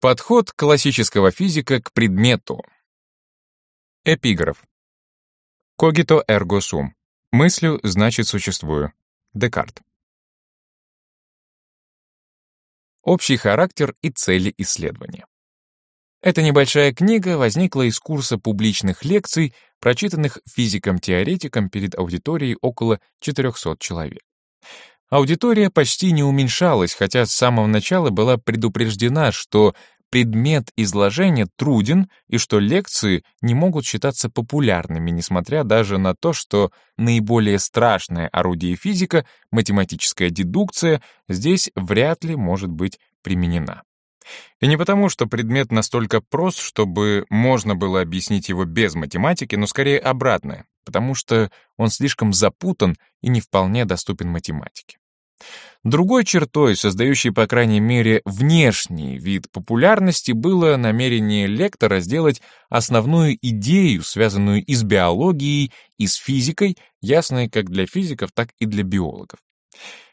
Подход классического физика к предмету. Эпиграф. Когито эрго сум. Мыслю, значит, существую. Декарт. Общий характер и цели исследования. Эта небольшая книга возникла из курса публичных лекций, прочитанных физиком-теоретиком перед аудиторией около 400 человек. Аудитория почти не уменьшалась, хотя с самого начала была предупреждена, что предмет изложения труден и что лекции не могут считаться популярными, несмотря даже на то, что наиболее страшное орудие физика, математическая дедукция, здесь вряд ли может быть применена. И не потому, что предмет настолько прост, чтобы можно было объяснить его без математики, но скорее обратное, потому что он слишком запутан и не вполне доступен математике. Другой чертой, создающей, по крайней мере, внешний вид популярности, было намерение лектора сделать основную идею, связанную и с биологией, и с физикой, ясной как для физиков, так и для биологов.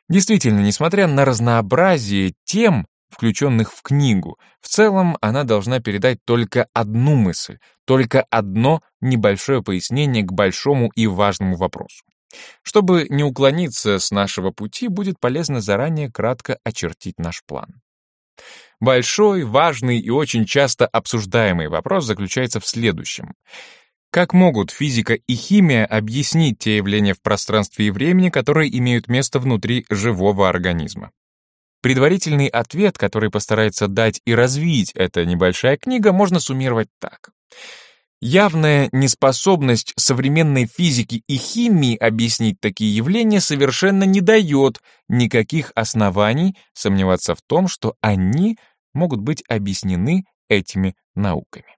Действительно, несмотря на разнообразие тем, включенных в книгу, в целом она должна передать только одну мысль, только одно небольшое пояснение к большому и важному вопросу. Чтобы не уклониться с нашего пути, будет полезно заранее кратко очертить наш план. Большой, важный и очень часто обсуждаемый вопрос заключается в следующем. Как могут физика и химия объяснить те явления в пространстве и времени, которые имеют место внутри живого организма? Предварительный ответ, который постарается дать и развить эта небольшая книга, можно суммировать так. Явная неспособность современной физики и химии объяснить такие явления совершенно не дает никаких оснований сомневаться в том, что они могут быть объяснены этими науками.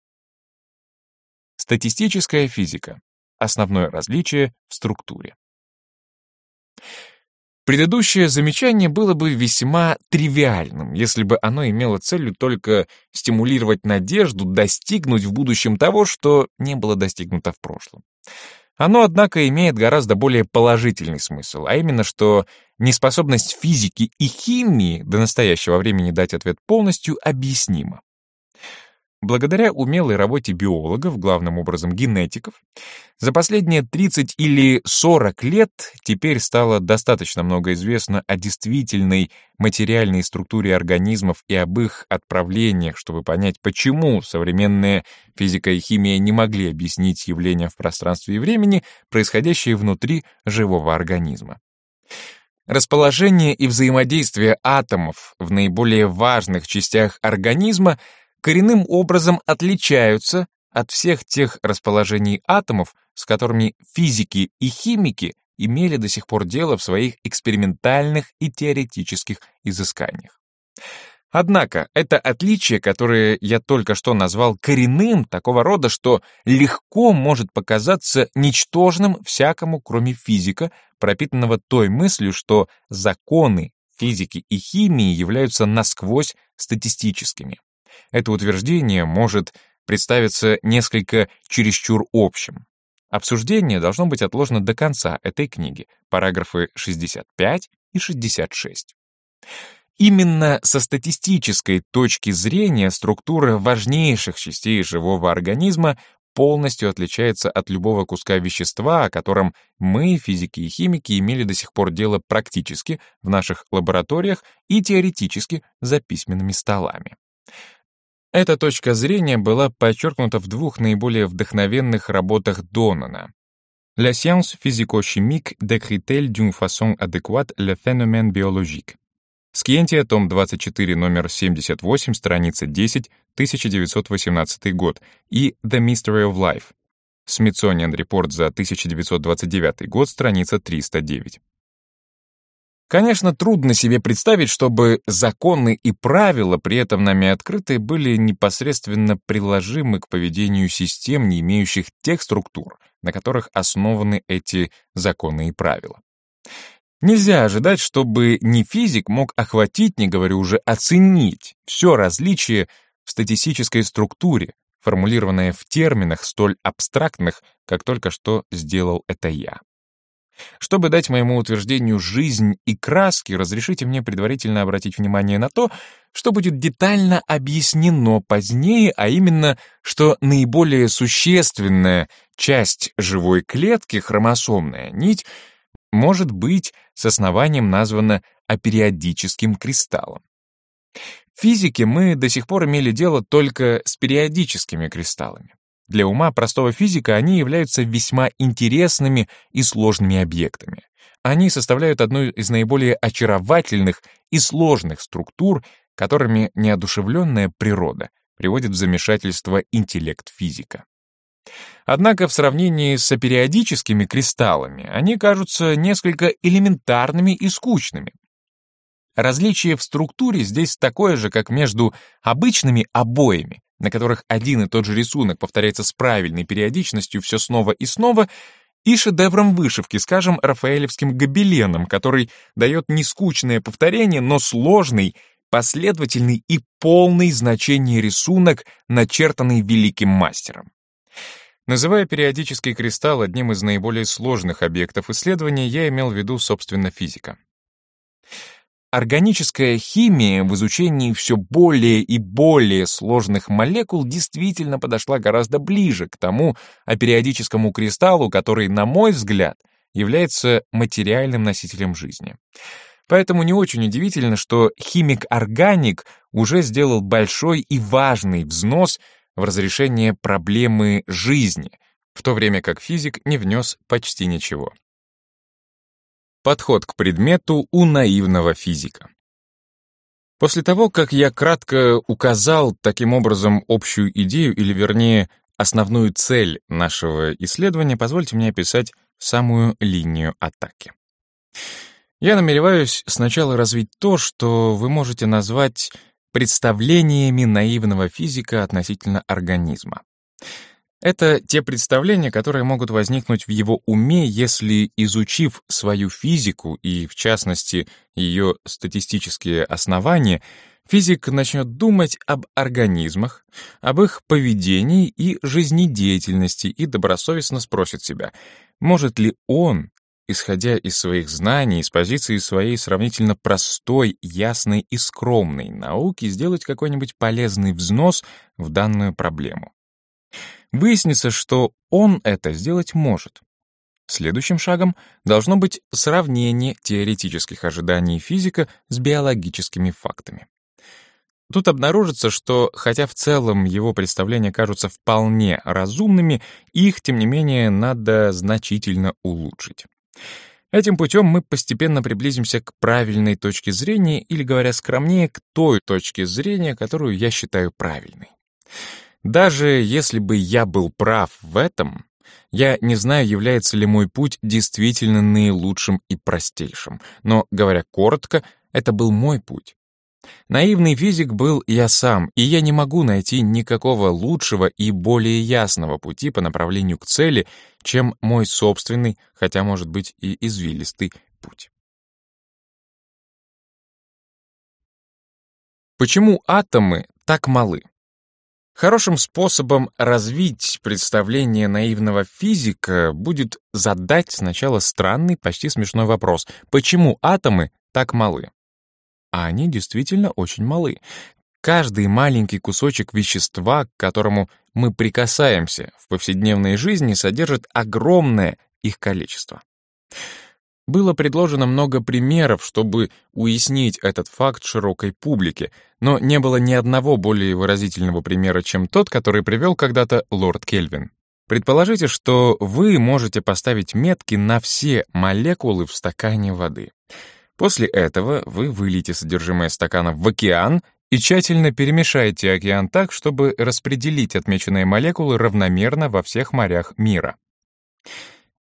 Статистическая физика. Основное различие в структуре. Предыдущее замечание было бы весьма тривиальным, если бы оно имело целью только стимулировать надежду достигнуть в будущем того, что не было достигнуто в прошлом. Оно, однако, имеет гораздо более положительный смысл, а именно, что неспособность физики и химии до настоящего времени дать ответ полностью объяснима. Благодаря умелой работе биологов, главным образом генетиков, за последние 30 или 40 лет теперь стало достаточно много известно о действительной материальной структуре организмов и об их отправлениях, чтобы понять, почему современная физика и химия не могли объяснить явления в пространстве и времени, происходящие внутри живого организма. Расположение и взаимодействие атомов в наиболее важных частях организма коренным образом отличаются от всех тех расположений атомов, с которыми физики и химики имели до сих пор дело в своих экспериментальных и теоретических изысканиях. Однако это отличие, которое я только что назвал коренным, такого рода, что легко может показаться ничтожным всякому, кроме физика, пропитанного той мыслью, что законы физики и химии являются насквозь статистическими. Это утверждение может представиться несколько чересчур общим. Обсуждение должно быть отложено до конца этой книги, параграфы 65 и 66. Именно со статистической точки зрения структура важнейших частей живого организма полностью отличается от любого куска вещества, о котором мы, физики и химики, имели до сих пор дело практически в наших лабораториях и теоретически за письменными столами. Эта точка зрения была подчеркнута в двух наиболее вдохновенных работах Донана. «La science physico-chimique décrit-elle d'une façon adéquate le phénomène biologique?» Скиентия, том 24, номер 78, страница 10, 1918 год, и «The Mystery of Life», Смитсониан репорт за 1929 год, страница 309. Конечно, трудно себе представить, чтобы законы и правила, при этом нами открытые, были непосредственно приложимы к поведению систем, не имеющих тех структур, на которых основаны эти законы и правила. Нельзя ожидать, чтобы ни физик мог охватить, не говорю уже оценить, все различие в статистической структуре, формулированное в терминах столь абстрактных, как только что сделал это я. Чтобы дать моему утверждению жизнь и краски, разрешите мне предварительно обратить внимание на то, что будет детально объяснено позднее, а именно, что наиболее существенная часть живой клетки, хромосомная нить, может быть с основанием названа апериодическим кристаллом. В физике мы до сих пор имели дело только с периодическими кристаллами. Для ума простого физика они являются весьма интересными и сложными объектами. Они составляют одну из наиболее очаровательных и сложных структур, которыми неодушевленная природа приводит в замешательство интеллект физика. Однако в сравнении с периодическими кристаллами они кажутся несколько элементарными и скучными. Различие в структуре здесь такое же, как между обычными обоями на которых один и тот же рисунок повторяется с правильной периодичностью все снова и снова, и шедевром вышивки, скажем, рафаэлевским гобеленом, который дает не скучное повторение, но сложный, последовательный и полный значение рисунок, начертанный великим мастером. Называя периодический кристалл одним из наиболее сложных объектов исследования, я имел в виду, собственно, физика. Органическая химия в изучении все более и более сложных молекул действительно подошла гораздо ближе к тому апериодическому кристаллу, который, на мой взгляд, является материальным носителем жизни. Поэтому не очень удивительно, что химик-органик уже сделал большой и важный взнос в разрешение проблемы жизни, в то время как физик не внес почти ничего. Подход к предмету у наивного физика. После того, как я кратко указал таким образом общую идею, или вернее, основную цель нашего исследования, позвольте мне описать самую линию атаки. Я намереваюсь сначала развить то, что вы можете назвать представлениями наивного физика относительно организма. Это те представления, которые могут возникнуть в его уме, если, изучив свою физику и, в частности, ее статистические основания, физик начнет думать об организмах, об их поведении и жизнедеятельности и добросовестно спросит себя, может ли он, исходя из своих знаний, с позиции своей сравнительно простой, ясной и скромной науки, сделать какой-нибудь полезный взнос в данную проблему. Выяснится, что он это сделать может. Следующим шагом должно быть сравнение теоретических ожиданий физика с биологическими фактами. Тут обнаружится, что хотя в целом его представления кажутся вполне разумными, их, тем не менее, надо значительно улучшить. Этим путем мы постепенно приблизимся к правильной точке зрения, или, говоря скромнее, к той точке зрения, которую я считаю правильной. Даже если бы я был прав в этом, я не знаю, является ли мой путь действительно наилучшим и простейшим, но, говоря коротко, это был мой путь. Наивный физик был я сам, и я не могу найти никакого лучшего и более ясного пути по направлению к цели, чем мой собственный, хотя, может быть, и извилистый путь. Почему атомы так малы? Хорошим способом развить представление наивного физика будет задать сначала странный, почти смешной вопрос. Почему атомы так малы? А они действительно очень малы. Каждый маленький кусочек вещества, к которому мы прикасаемся в повседневной жизни, содержит огромное их количество. Было предложено много примеров, чтобы уяснить этот факт широкой публике, но не было ни одного более выразительного примера, чем тот, который привел когда-то лорд Кельвин. Предположите, что вы можете поставить метки на все молекулы в стакане воды. После этого вы выльете содержимое стакана в океан и тщательно перемешаете океан так, чтобы распределить отмеченные молекулы равномерно во всех морях мира.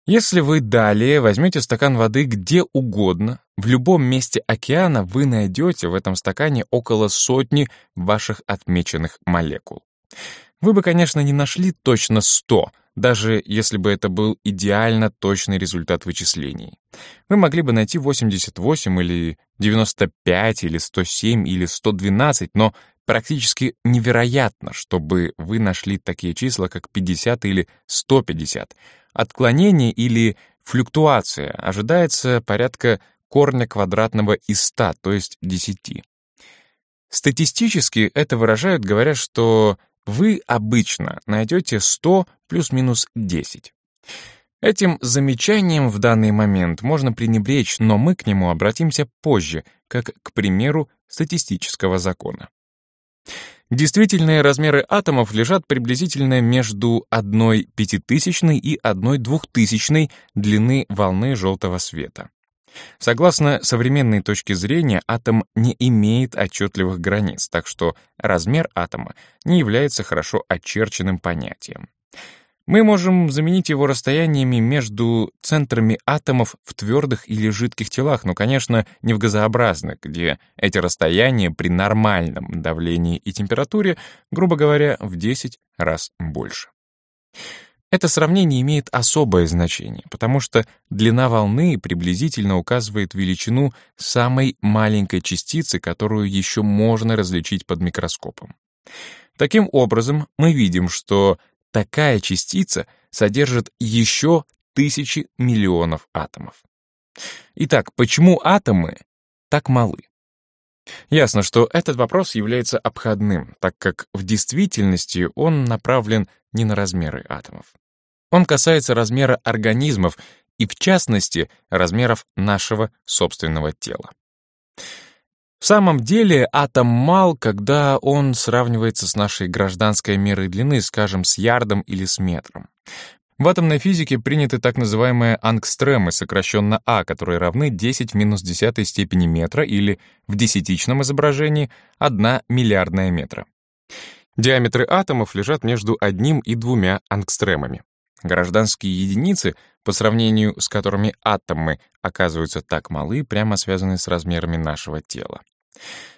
Если вы далее возьмете стакан воды где угодно, в любом месте океана вы найдете в этом стакане около сотни ваших отмеченных молекул. Вы бы, конечно, не нашли точно 100, даже если бы это был идеально точный результат вычислений. Вы могли бы найти 88 или 95 или 107 или 112, но практически невероятно, чтобы вы нашли такие числа, как 50 или 150. Отклонение или флюктуация ожидается порядка корня квадратного из 100, то есть 10. Статистически это выражают, говоря, что вы обычно найдете 100 плюс-минус 10. Этим замечанием в данный момент можно пренебречь, но мы к нему обратимся позже, как к примеру статистического закона. Действительные размеры атомов лежат приблизительно между одной пятитысячной и одной двухтысячной длины волны желтого света. Согласно современной точке зрения, атом не имеет отчетливых границ, так что размер атома не является хорошо очерченным понятием. Мы можем заменить его расстояниями между центрами атомов в твердых или жидких телах, но, конечно, не в газообразных, где эти расстояния при нормальном давлении и температуре, грубо говоря, в 10 раз больше. Это сравнение имеет особое значение, потому что длина волны приблизительно указывает величину самой маленькой частицы, которую еще можно различить под микроскопом. Таким образом, мы видим, что такая частица содержит еще тысячи миллионов атомов. Итак, почему атомы так малы? Ясно, что этот вопрос является обходным, так как в действительности он направлен не на размеры атомов. Он касается размера организмов и, в частности, размеров нашего собственного тела. В самом деле атом мал, когда он сравнивается с нашей гражданской мерой длины, скажем, с ярдом или с метром. В атомной физике приняты так называемые ангстремы, сокращенно А, которые равны 10 в минус 10 степени метра или в десятичном изображении 1 миллиардная метра. Диаметры атомов лежат между одним и двумя ангстремами. Гражданские единицы, по сравнению с которыми атомы оказываются так малы, прямо связаны с размерами нашего тела.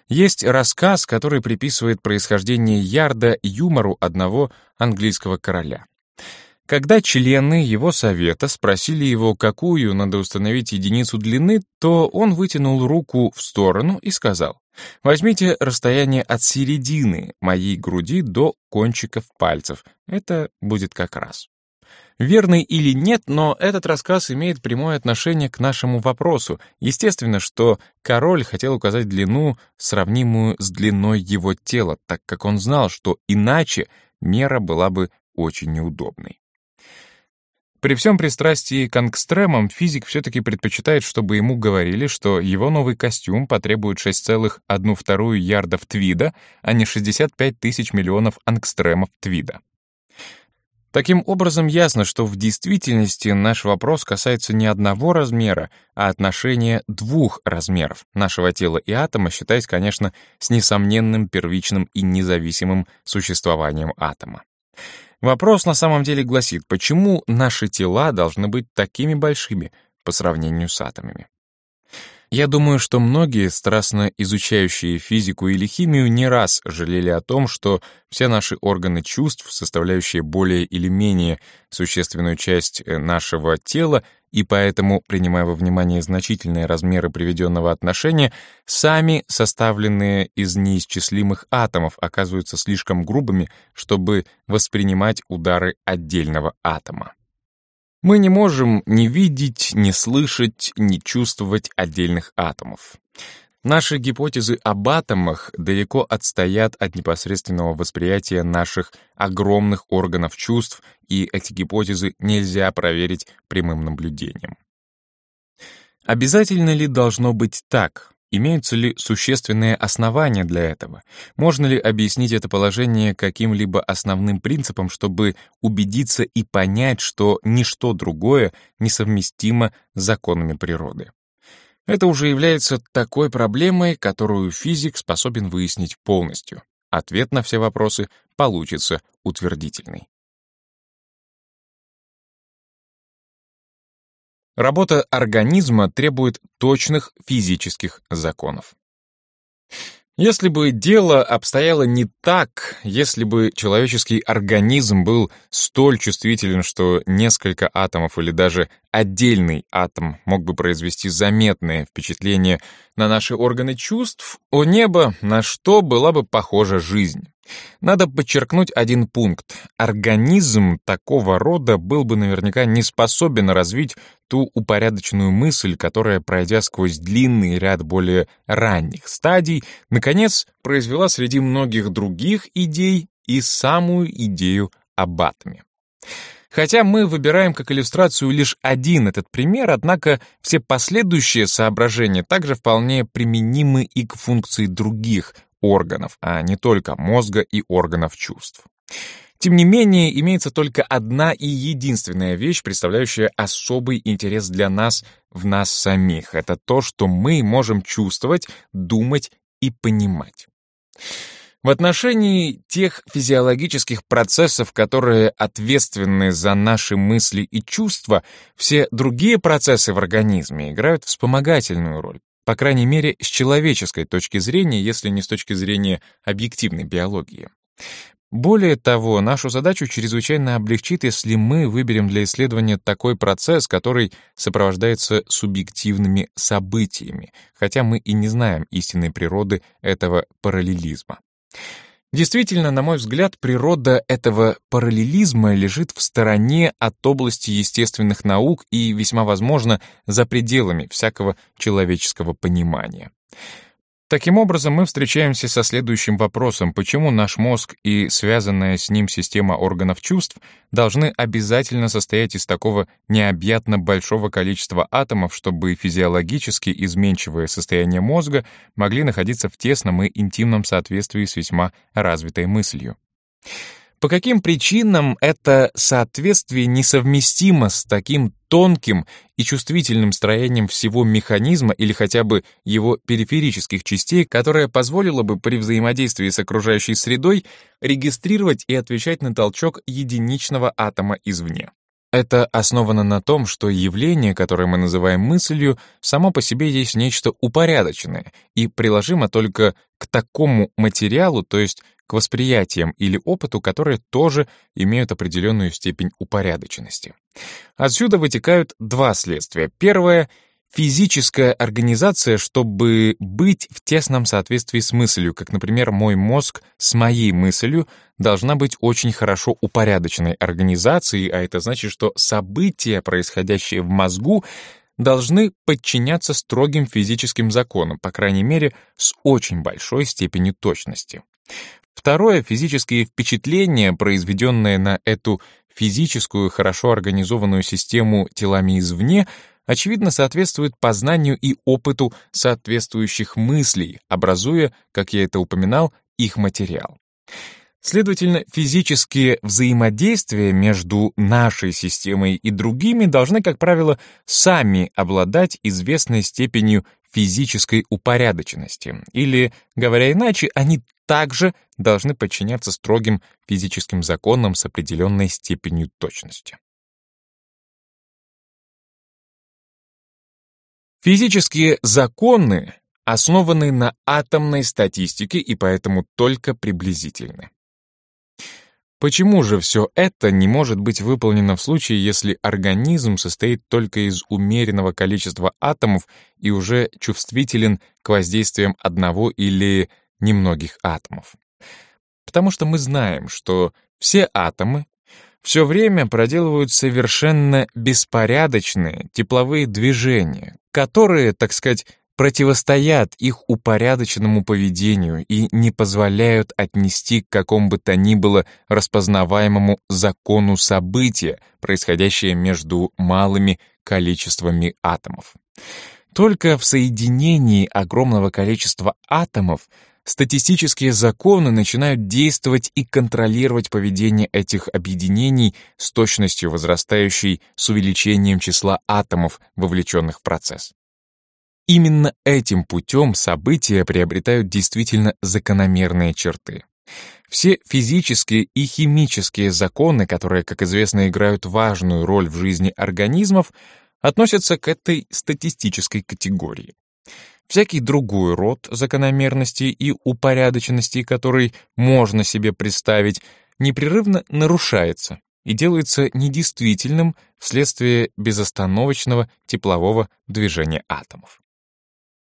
Есть рассказ, который приписывает происхождение Ярда юмору одного английского короля. Когда члены его совета спросили его, какую надо установить единицу длины, то он вытянул руку в сторону и сказал, «Возьмите расстояние от середины моей груди до кончиков пальцев. Это будет как раз». Верный или нет, но этот рассказ имеет прямое отношение к нашему вопросу. Естественно, что король хотел указать длину, сравнимую с длиной его тела, так как он знал, что иначе мера была бы очень неудобной. При всем пристрастии к ангстремам физик все-таки предпочитает, чтобы ему говорили, что его новый костюм потребует 6,1 ярдов твида, а не 65 тысяч миллионов ангстремов твида. Таким образом, ясно, что в действительности наш вопрос касается не одного размера, а отношения двух размеров нашего тела и атома, считаясь, конечно, с несомненным первичным и независимым существованием атома. Вопрос на самом деле гласит, почему наши тела должны быть такими большими по сравнению с атомами? Я думаю, что многие, страстно изучающие физику или химию, не раз жалели о том, что все наши органы чувств, составляющие более или менее существенную часть э, нашего тела, и поэтому, принимая во внимание значительные размеры приведенного отношения, сами составленные из неисчислимых атомов оказываются слишком грубыми, чтобы воспринимать удары отдельного атома. Мы не можем ни видеть, ни слышать, ни чувствовать отдельных атомов. Наши гипотезы об атомах далеко отстоят от непосредственного восприятия наших огромных органов чувств, и эти гипотезы нельзя проверить прямым наблюдением. Обязательно ли должно быть так? Имеются ли существенные основания для этого? Можно ли объяснить это положение каким-либо основным принципом, чтобы убедиться и понять, что ничто другое несовместимо с законами природы? Это уже является такой проблемой, которую физик способен выяснить полностью. Ответ на все вопросы получится утвердительный. Работа организма требует точных физических законов. Если бы дело обстояло не так, если бы человеческий организм был столь чувствителен, что несколько атомов или даже отдельный атом мог бы произвести заметное впечатление на наши органы чувств, о небо, на что была бы похожа жизнь. Надо подчеркнуть один пункт. Организм такого рода был бы наверняка не способен развить ту упорядоченную мысль, которая, пройдя сквозь длинный ряд более ранних стадий, наконец произвела среди многих других идей и самую идею об атоме. Хотя мы выбираем как иллюстрацию лишь один этот пример, однако все последующие соображения также вполне применимы и к функции других органов, а не только мозга и органов чувств. Тем не менее, имеется только одна и единственная вещь, представляющая особый интерес для нас в нас самих. Это то, что мы можем чувствовать, думать и понимать. В отношении тех физиологических процессов, которые ответственны за наши мысли и чувства, все другие процессы в организме играют вспомогательную роль. По крайней мере, с человеческой точки зрения, если не с точки зрения объективной биологии. Более того, нашу задачу чрезвычайно облегчит, если мы выберем для исследования такой процесс, который сопровождается субъективными событиями, хотя мы и не знаем истинной природы этого параллелизма. Действительно, на мой взгляд, природа этого параллелизма лежит в стороне от области естественных наук и, весьма возможно, за пределами всякого человеческого понимания. Таким образом, мы встречаемся со следующим вопросом, почему наш мозг и связанная с ним система органов чувств должны обязательно состоять из такого необъятно большого количества атомов, чтобы физиологически изменчивое состояние мозга могли находиться в тесном и интимном соответствии с весьма развитой мыслью. По каким причинам это соответствие несовместимо с таким тонким и чувствительным строением всего механизма или хотя бы его периферических частей, которое позволило бы при взаимодействии с окружающей средой регистрировать и отвечать на толчок единичного атома извне. Это основано на том, что явление, которое мы называем мыслью, само по себе есть нечто упорядоченное и приложимо только к такому материалу, то есть к восприятиям или опыту, которые тоже имеют определенную степень упорядоченности. Отсюда вытекают два следствия. Первое — физическая организация, чтобы быть в тесном соответствии с мыслью, как, например, мой мозг с моей мыслью должна быть очень хорошо упорядоченной организацией, а это значит, что события, происходящие в мозгу, должны подчиняться строгим физическим законам, по крайней мере, с очень большой степенью точности. Второе — физические впечатления, произведенные на эту физическую, хорошо организованную систему телами извне, очевидно соответствует познанию и опыту соответствующих мыслей, образуя, как я это упоминал, их материал. Следовательно, физические взаимодействия между нашей системой и другими должны, как правило, сами обладать известной степенью физической упорядоченности. Или, говоря иначе, они также должны подчиняться строгим физическим законам с определенной степенью точности. Физические законы основаны на атомной статистике и поэтому только приблизительны. Почему же все это не может быть выполнено в случае, если организм состоит только из умеренного количества атомов и уже чувствителен к воздействиям одного или немногих атомов? Потому что мы знаем, что все атомы все время проделывают совершенно беспорядочные тепловые движения, которые, так сказать, противостоят их упорядоченному поведению и не позволяют отнести к какому бы то ни было распознаваемому закону события, происходящее между малыми количествами атомов. Только в соединении огромного количества атомов статистические законы начинают действовать и контролировать поведение этих объединений с точностью возрастающей с увеличением числа атомов, вовлеченных в процесс. Именно этим путем события приобретают действительно закономерные черты. Все физические и химические законы, которые, как известно, играют важную роль в жизни организмов, относятся к этой статистической категории. Всякий другой род закономерностей и упорядоченностей, который можно себе представить, непрерывно нарушается и делается недействительным вследствие безостановочного теплового движения атомов.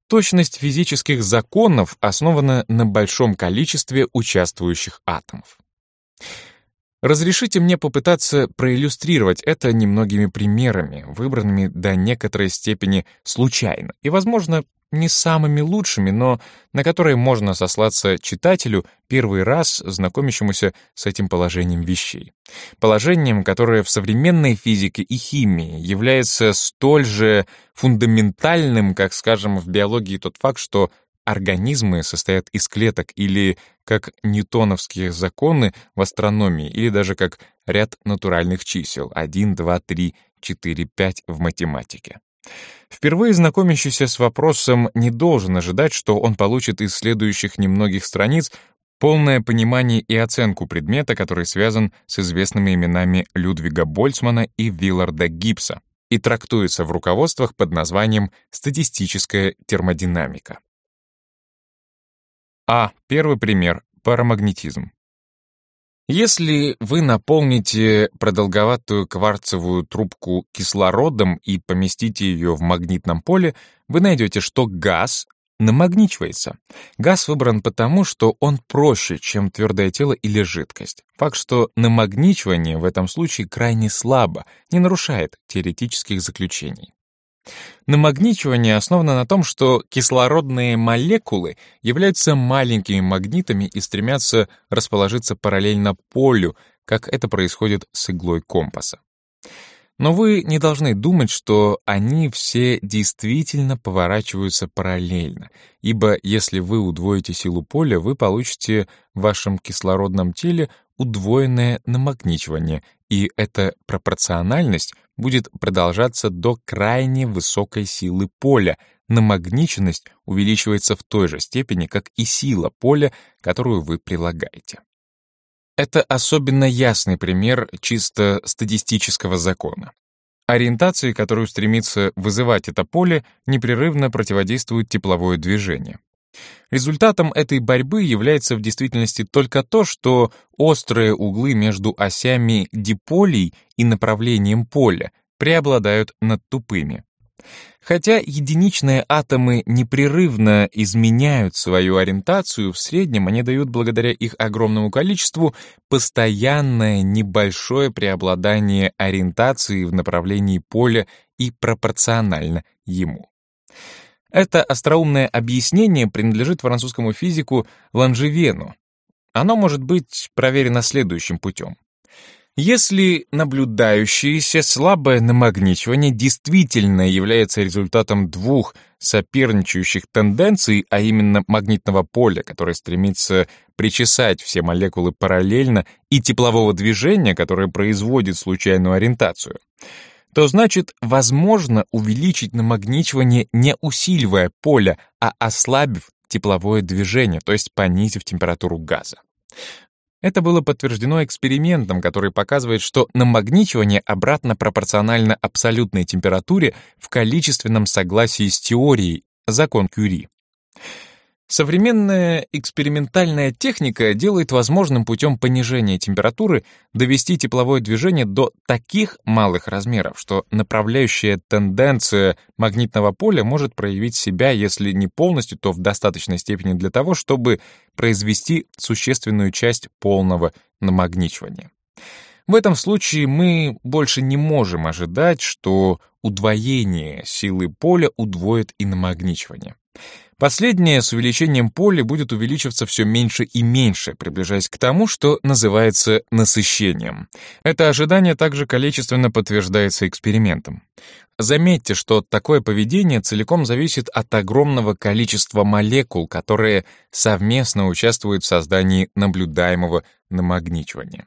Точность физических законов основана на большом количестве участвующих атомов. Разрешите мне попытаться проиллюстрировать это немногими примерами, выбранными до некоторой степени случайно и, возможно, не самыми лучшими, но на которые можно сослаться читателю, первый раз знакомящемуся с этим положением вещей. Положением, которое в современной физике и химии является столь же фундаментальным, как, скажем, в биологии тот факт, что организмы состоят из клеток или как ньютоновские законы в астрономии или даже как ряд натуральных чисел 1, 2, 3, 4, 5 в математике. Впервые знакомящийся с вопросом не должен ожидать, что он получит из следующих немногих страниц полное понимание и оценку предмета, который связан с известными именами Людвига Больцмана и Вилларда Гибса и трактуется в руководствах под названием «Статистическая термодинамика». А. Первый пример — парамагнетизм. Если вы наполните продолговатую кварцевую трубку кислородом и поместите ее в магнитном поле, вы найдете, что газ намагничивается. Газ выбран потому, что он проще, чем твердое тело или жидкость. Факт, что намагничивание в этом случае крайне слабо, не нарушает теоретических заключений. Намагничивание основано на том, что кислородные молекулы являются маленькими магнитами и стремятся расположиться параллельно полю, как это происходит с иглой компаса. Но вы не должны думать, что они все действительно поворачиваются параллельно, ибо если вы удвоите силу поля, вы получите в вашем кислородном теле удвоенное намагничивание, и эта пропорциональность будет продолжаться до крайне высокой силы поля. Намагниченность увеличивается в той же степени, как и сила поля, которую вы прилагаете. Это особенно ясный пример чисто статистического закона. Ориентации, которую стремится вызывать это поле, непрерывно противодействует тепловое движение. Результатом этой борьбы является в действительности только то, что острые углы между осями диполей и направлением поля преобладают над тупыми. Хотя единичные атомы непрерывно изменяют свою ориентацию, в среднем они дают благодаря их огромному количеству постоянное небольшое преобладание ориентации в направлении поля и пропорционально ему. Это остроумное объяснение принадлежит французскому физику Ланжевену. Оно может быть проверено следующим путем. Если наблюдающееся слабое намагничивание действительно является результатом двух соперничающих тенденций, а именно магнитного поля, которое стремится причесать все молекулы параллельно, и теплового движения, которое производит случайную ориентацию, то значит, возможно увеличить намагничивание не усиливая поле, а ослабив тепловое движение, то есть понизив температуру газа. Это было подтверждено экспериментом, который показывает, что намагничивание обратно пропорционально абсолютной температуре в количественном согласии с теорией, закон Кюри. Современная экспериментальная техника делает возможным путем понижения температуры довести тепловое движение до таких малых размеров, что направляющая тенденция магнитного поля может проявить себя, если не полностью, то в достаточной степени для того, чтобы произвести существенную часть полного намагничивания. В этом случае мы больше не можем ожидать, что удвоение силы поля удвоит и намагничивание. Последнее с увеличением поля будет увеличиваться все меньше и меньше, приближаясь к тому, что называется насыщением. Это ожидание также количественно подтверждается экспериментом. Заметьте, что такое поведение целиком зависит от огромного количества молекул, которые совместно участвуют в создании наблюдаемого намагничивания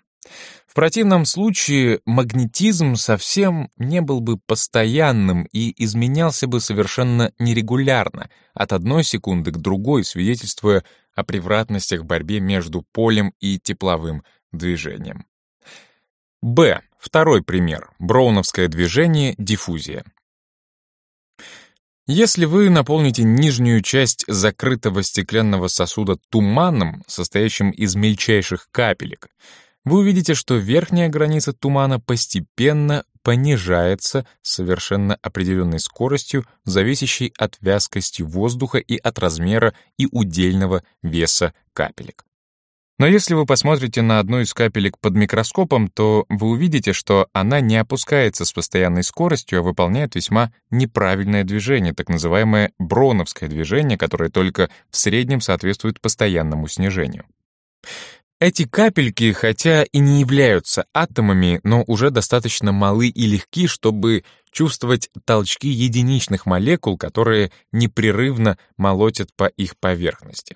противном случае магнетизм совсем не был бы постоянным и изменялся бы совершенно нерегулярно, от одной секунды к другой, свидетельствуя о превратностях в борьбе между полем и тепловым движением. Б. Второй пример. Броуновское движение, диффузия. Если вы наполните нижнюю часть закрытого стеклянного сосуда туманом, состоящим из мельчайших капелек, вы увидите, что верхняя граница тумана постепенно понижается с совершенно определенной скоростью, зависящей от вязкости воздуха и от размера и удельного веса капелек. Но если вы посмотрите на одну из капелек под микроскопом, то вы увидите, что она не опускается с постоянной скоростью, а выполняет весьма неправильное движение, так называемое броновское движение, которое только в среднем соответствует постоянному снижению. Эти капельки, хотя и не являются атомами, но уже достаточно малы и легки, чтобы чувствовать толчки единичных молекул, которые непрерывно молотят по их поверхности.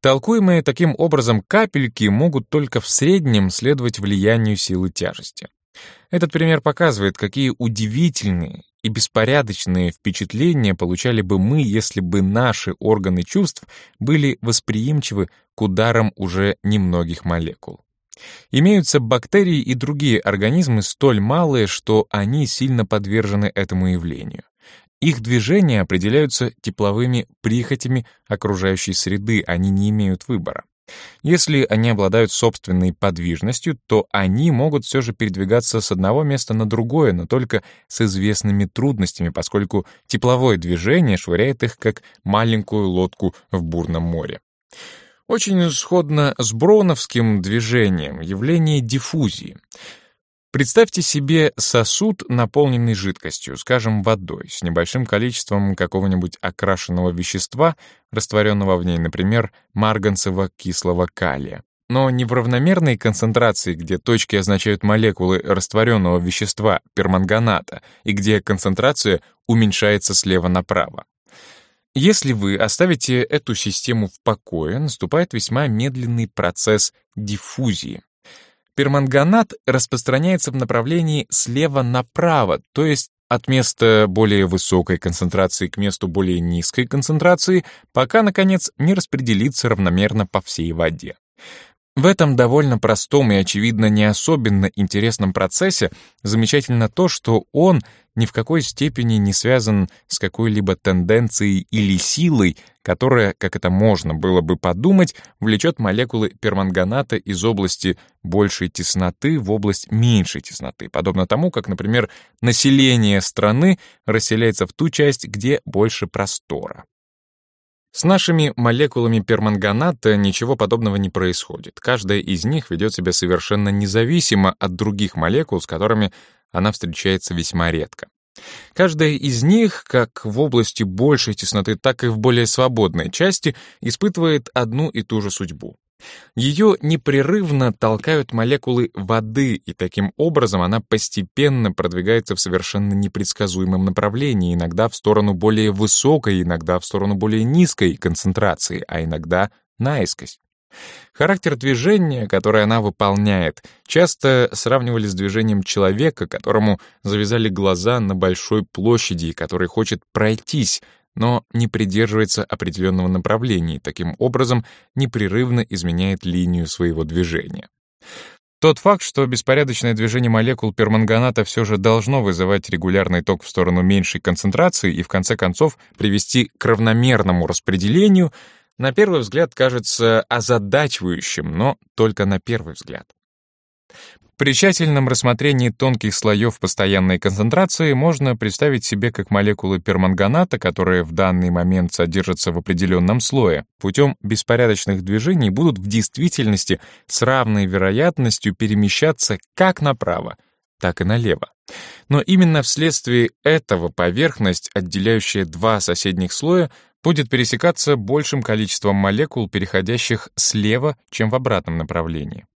Толкуемые таким образом капельки могут только в среднем следовать влиянию силы тяжести. Этот пример показывает, какие удивительные и беспорядочные впечатления получали бы мы, если бы наши органы чувств были восприимчивы к ударам уже немногих молекул. Имеются бактерии и другие организмы столь малые, что они сильно подвержены этому явлению. Их движения определяются тепловыми прихотями окружающей среды, они не имеют выбора. Если они обладают собственной подвижностью, то они могут все же передвигаться с одного места на другое, но только с известными трудностями, поскольку тепловое движение швыряет их как маленькую лодку в бурном море. Очень сходно с броуновским движением явление диффузии — Представьте себе сосуд, наполненный жидкостью, скажем, водой, с небольшим количеством какого-нибудь окрашенного вещества, растворенного в ней, например, марганцево кислого калия. Но не в равномерной концентрации, где точки означают молекулы растворенного вещества, перманганата, и где концентрация уменьшается слева направо. Если вы оставите эту систему в покое, наступает весьма медленный процесс диффузии. Перманганат распространяется в направлении слева направо, то есть от места более высокой концентрации к месту более низкой концентрации, пока, наконец, не распределится равномерно по всей воде. В этом довольно простом и, очевидно, не особенно интересном процессе замечательно то, что он ни в какой степени не связан с какой-либо тенденцией или силой, которая, как это можно было бы подумать, влечет молекулы перманганата из области большей тесноты в область меньшей тесноты, подобно тому, как, например, население страны расселяется в ту часть, где больше простора. С нашими молекулами перманганата ничего подобного не происходит. Каждая из них ведет себя совершенно независимо от других молекул, с которыми она встречается весьма редко. Каждая из них, как в области большей тесноты, так и в более свободной части, испытывает одну и ту же судьбу. Ее непрерывно толкают молекулы воды, и таким образом она постепенно продвигается в совершенно непредсказуемом направлении, иногда в сторону более высокой, иногда в сторону более низкой концентрации, а иногда наискось. Характер движения, которое она выполняет, часто сравнивали с движением человека, которому завязали глаза на большой площади который хочет пройтись, но не придерживается определенного направления и таким образом непрерывно изменяет линию своего движения. Тот факт, что беспорядочное движение молекул перманганата все же должно вызывать регулярный ток в сторону меньшей концентрации и в конце концов привести к равномерному распределению, на первый взгляд кажется озадачивающим, но только на первый взгляд. При тщательном рассмотрении тонких слоев постоянной концентрации можно представить себе как молекулы перманганата, которые в данный момент содержатся в определенном слое, путем беспорядочных движений будут в действительности с равной вероятностью перемещаться как направо, так и налево. Но именно вследствие этого поверхность, отделяющая два соседних слоя, будет пересекаться большим количеством молекул, переходящих слева, чем в обратном направлении.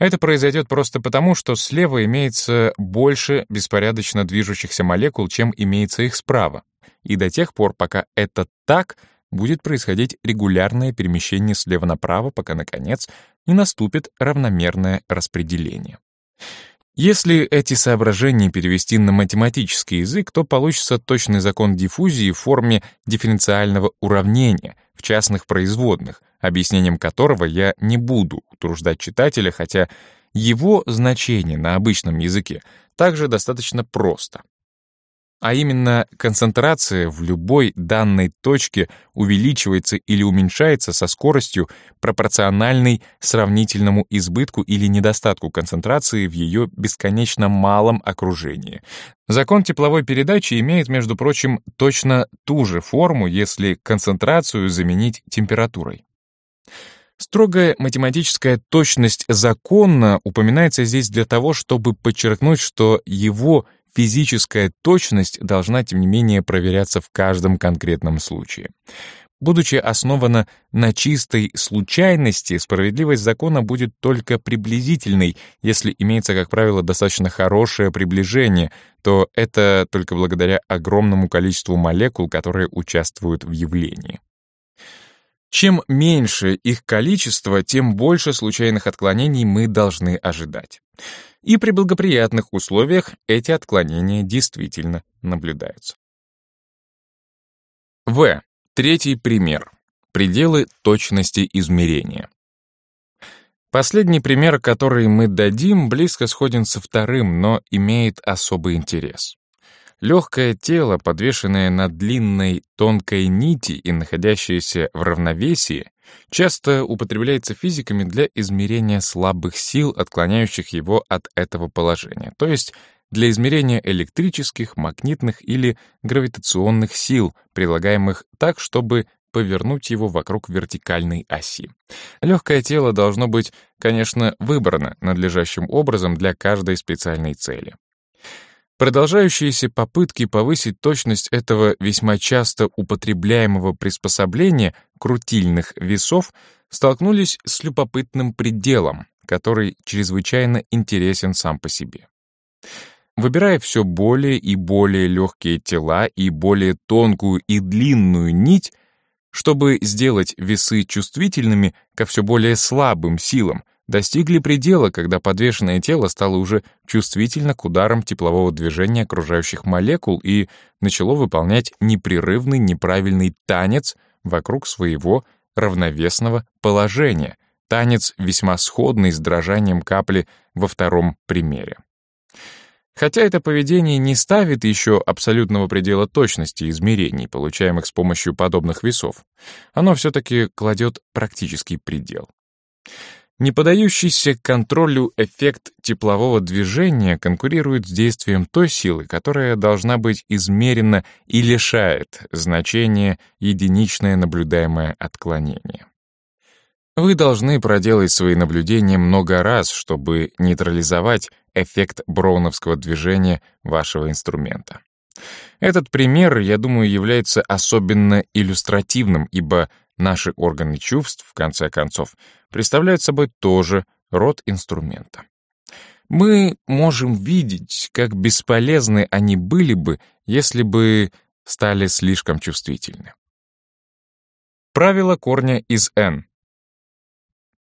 Это произойдет просто потому, что слева имеется больше беспорядочно движущихся молекул, чем имеется их справа. И до тех пор, пока это так, будет происходить регулярное перемещение слева направо, пока, наконец, не наступит равномерное распределение. Если эти соображения перевести на математический язык, то получится точный закон диффузии в форме дифференциального уравнения в частных производных, объяснением которого я не буду утруждать читателя, хотя его значение на обычном языке также достаточно просто. а именно концентрация в любой данной точке увеличивается или уменьшается со скоростью, пропорциональной сравнительному избытку или недостатку концентрации в ее бесконечно малом окружении. Закон тепловой передачи имеет, между прочим, точно ту же форму, если концентрацию заменить температурой. Строгая математическая точность закона упоминается здесь для того, чтобы подчеркнуть, что его — Физическая точность должна, тем не менее, проверяться в каждом конкретном случае. Будучи основана на чистой случайности, справедливость закона будет только приблизительной. Если имеется, как правило, достаточно хорошее приближение, то это только благодаря огромному количеству молекул, которые участвуют в явлении. Чем меньше их количество, тем больше случайных отклонений мы должны ожидать. И при благоприятных условиях эти отклонения действительно наблюдаются. В. Третий пример. Пределы точности измерения. Последний пример, который мы дадим, близко сходен со вторым, но имеет особый интерес. Легкое тело, подвешенное на длинной тонкой нити и находящееся в равновесии, часто употребляется физиками для измерения слабых сил, отклоняющих его от этого положения, то есть для измерения электрических, магнитных или гравитационных сил, прилагаемых так, чтобы повернуть его вокруг вертикальной оси. Легкое тело должно быть, конечно, выбрано надлежащим образом для каждой специальной цели. Продолжающиеся попытки повысить точность этого весьма часто употребляемого приспособления крутильных весов столкнулись с любопытным пределом, который чрезвычайно интересен сам по себе. Выбирая все более и более легкие тела и более тонкую и длинную нить, чтобы сделать весы чувствительными ко все более слабым силам, достигли предела, когда подвешенное тело стало уже чувствительно к ударам теплового движения окружающих молекул и начало выполнять непрерывный неправильный танец вокруг своего равновесного положения, танец весьма сходный с дрожанием капли во втором примере. Хотя это поведение не ставит еще абсолютного предела точности измерений, получаемых с помощью подобных весов, оно все-таки кладет практический предел. Не поддающийся контролю эффект теплового движения конкурирует с действием той силы, которая должна быть измерена и лишает значения единичное наблюдаемое отклонение. Вы должны проделать свои наблюдения много раз, чтобы нейтрализовать эффект броуновского движения вашего инструмента. Этот пример, я думаю, является особенно иллюстративным, ибо наши органы чувств, в конце концов, представляют собой тоже род инструмента. Мы можем видеть, как бесполезны они были бы, если бы стали слишком чувствительны. Правило корня из n.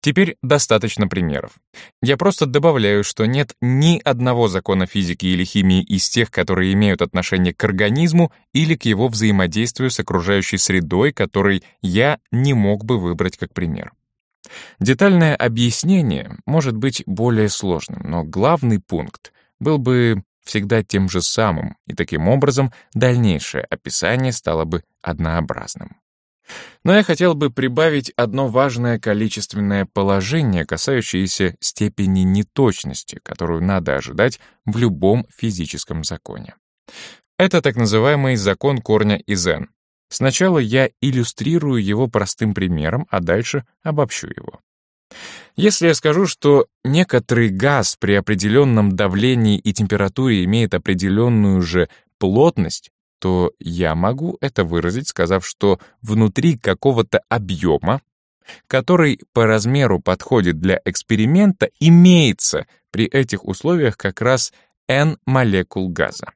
Теперь достаточно примеров. Я просто добавляю, что нет ни одного закона физики или химии из тех, которые имеют отношение к организму или к его взаимодействию с окружающей средой, который я не мог бы выбрать как пример. Детальное объяснение может быть более сложным, но главный пункт был бы всегда тем же самым, и таким образом дальнейшее описание стало бы однообразным. Но я хотел бы прибавить одно важное количественное положение, касающееся степени неточности, которую надо ожидать в любом физическом законе. Это так называемый закон корня из n. Сначала я иллюстрирую его простым примером, а дальше обобщу его. Если я скажу, что некоторый газ при определенном давлении и температуре имеет определенную же плотность, то я могу это выразить, сказав, что внутри какого-то объема, который по размеру подходит для эксперимента, имеется при этих условиях как раз n молекул газа.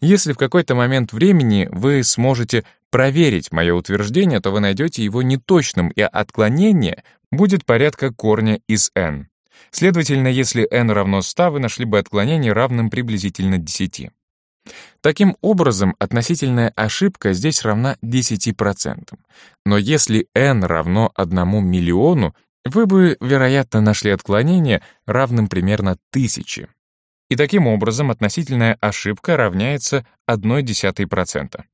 Если в какой-то момент времени вы сможете проверить мое утверждение, то вы найдете его неточным, и отклонение будет порядка корня из n. Следовательно, если n равно 100, вы нашли бы отклонение равным приблизительно 10. Таким образом, относительная ошибка здесь равна 10%. Но если n равно 1 миллиону, вы бы, вероятно, нашли отклонение равным примерно 1000. И таким образом относительная ошибка равняется 0,1%.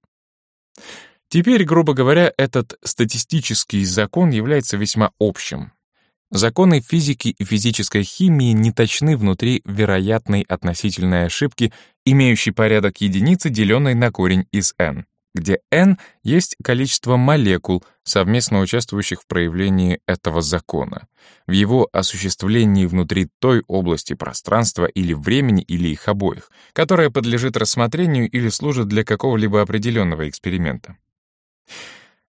Теперь, грубо говоря, этот статистический закон является весьма общим. Законы физики и физической химии не точны внутри вероятной относительной ошибки, имеющей порядок единицы, деленной на корень из n где n есть количество молекул, совместно участвующих в проявлении этого закона, в его осуществлении внутри той области пространства или времени или их обоих, которая подлежит рассмотрению или служит для какого-либо определенного эксперимента.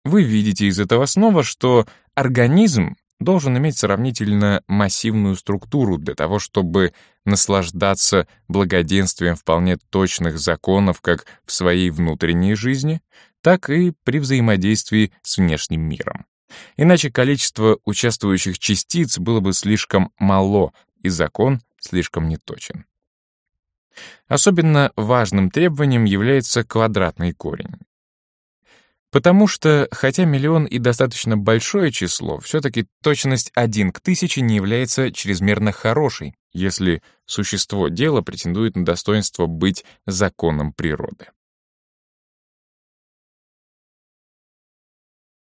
Вы видите из этого снова, что организм должен иметь сравнительно массивную структуру для того, чтобы наслаждаться благоденствием вполне точных законов как в своей внутренней жизни, так и при взаимодействии с внешним миром. Иначе количество участвующих частиц было бы слишком мало, и закон слишком неточен. Особенно важным требованием является квадратный корень. Потому что, хотя миллион и достаточно большое число, все-таки точность 1 к тысяче не является чрезмерно хорошей, если существо дела претендует на достоинство быть законом природы.